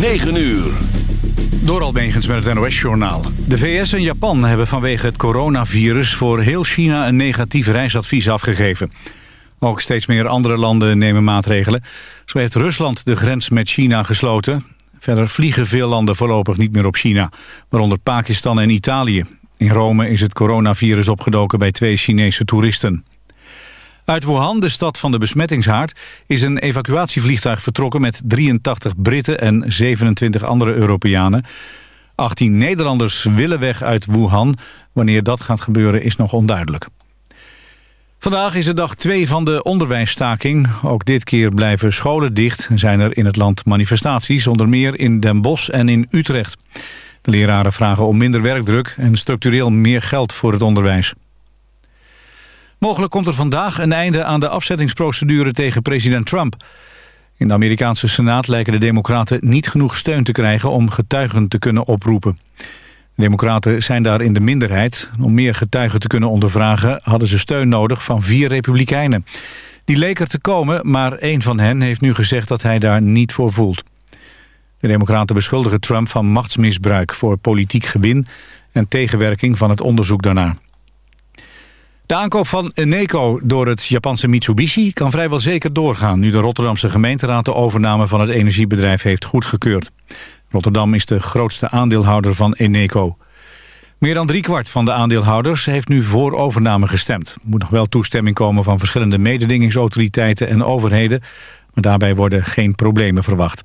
9 uur. Door Almegens met het NOS-journaal. De VS en Japan hebben vanwege het coronavirus voor heel China een negatief reisadvies afgegeven. Ook steeds meer andere landen nemen maatregelen. Zo heeft Rusland de grens met China gesloten. Verder vliegen veel landen voorlopig niet meer op China, waaronder Pakistan en Italië. In Rome is het coronavirus opgedoken bij twee Chinese toeristen. Uit Wuhan, de stad van de besmettingshaard, is een evacuatievliegtuig vertrokken met 83 Britten en 27 andere Europeanen. 18 Nederlanders willen weg uit Wuhan. Wanneer dat gaat gebeuren is nog onduidelijk. Vandaag is het dag 2 van de onderwijsstaking. Ook dit keer blijven scholen dicht en zijn er in het land manifestaties... onder meer in Den Bosch en in Utrecht. De leraren vragen om minder werkdruk en structureel meer geld voor het onderwijs. Mogelijk komt er vandaag een einde aan de afzettingsprocedure tegen president Trump. In de Amerikaanse Senaat lijken de democraten niet genoeg steun te krijgen om getuigen te kunnen oproepen. De democraten zijn daar in de minderheid. Om meer getuigen te kunnen ondervragen hadden ze steun nodig van vier republikeinen. Die leek er te komen, maar één van hen heeft nu gezegd dat hij daar niet voor voelt. De democraten beschuldigen Trump van machtsmisbruik voor politiek gewin en tegenwerking van het onderzoek daarna. De aankoop van Eneco door het Japanse Mitsubishi kan vrijwel zeker doorgaan... nu de Rotterdamse gemeenteraad de overname van het energiebedrijf heeft goedgekeurd. Rotterdam is de grootste aandeelhouder van Eneco. Meer dan driekwart van de aandeelhouders heeft nu voor overname gestemd. Er moet nog wel toestemming komen van verschillende mededingingsautoriteiten en overheden... maar daarbij worden geen problemen verwacht.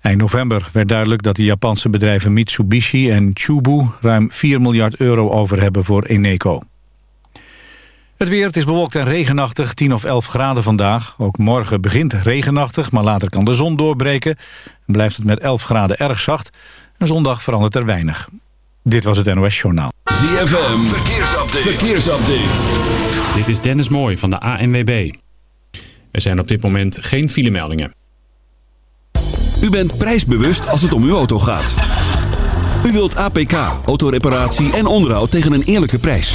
Eind november werd duidelijk dat de Japanse bedrijven Mitsubishi en Chubu... ruim 4 miljard euro over hebben voor Eneco. Het weer, het is bewolkt en regenachtig, 10 of 11 graden vandaag. Ook morgen begint regenachtig, maar later kan de zon doorbreken. En blijft het met 11 graden erg zacht. En zondag verandert er weinig. Dit was het NOS Journaal. ZFM, verkeersupdate. verkeersupdate. Dit is Dennis Mooij van de ANWB. Er zijn op dit moment geen filemeldingen. U bent prijsbewust als het om uw auto gaat. U wilt APK, autoreparatie en onderhoud tegen een eerlijke prijs.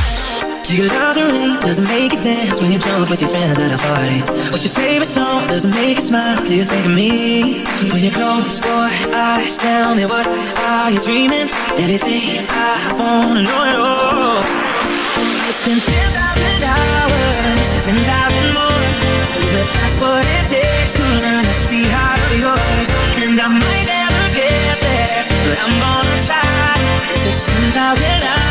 Your rain doesn't make you dance when you're drunk with your friends at a party. What's your favorite song? Doesn't make you smile. Do you think of me? When you close your eyes, tell me what are you dreaming? Everything I wanna know at all. It's been 10,000 hours, 10,000 more. But that's what it takes to learn that sweetheart of yours. And I might never get there, but I'm gonna try. If it's 10,000 hours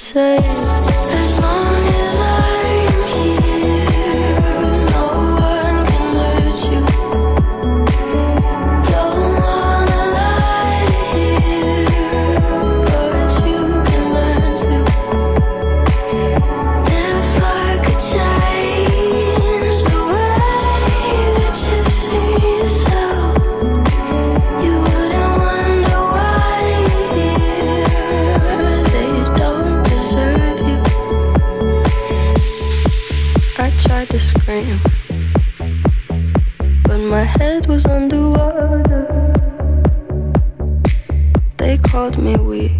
say. scream. But my head was underwater. They called me weak.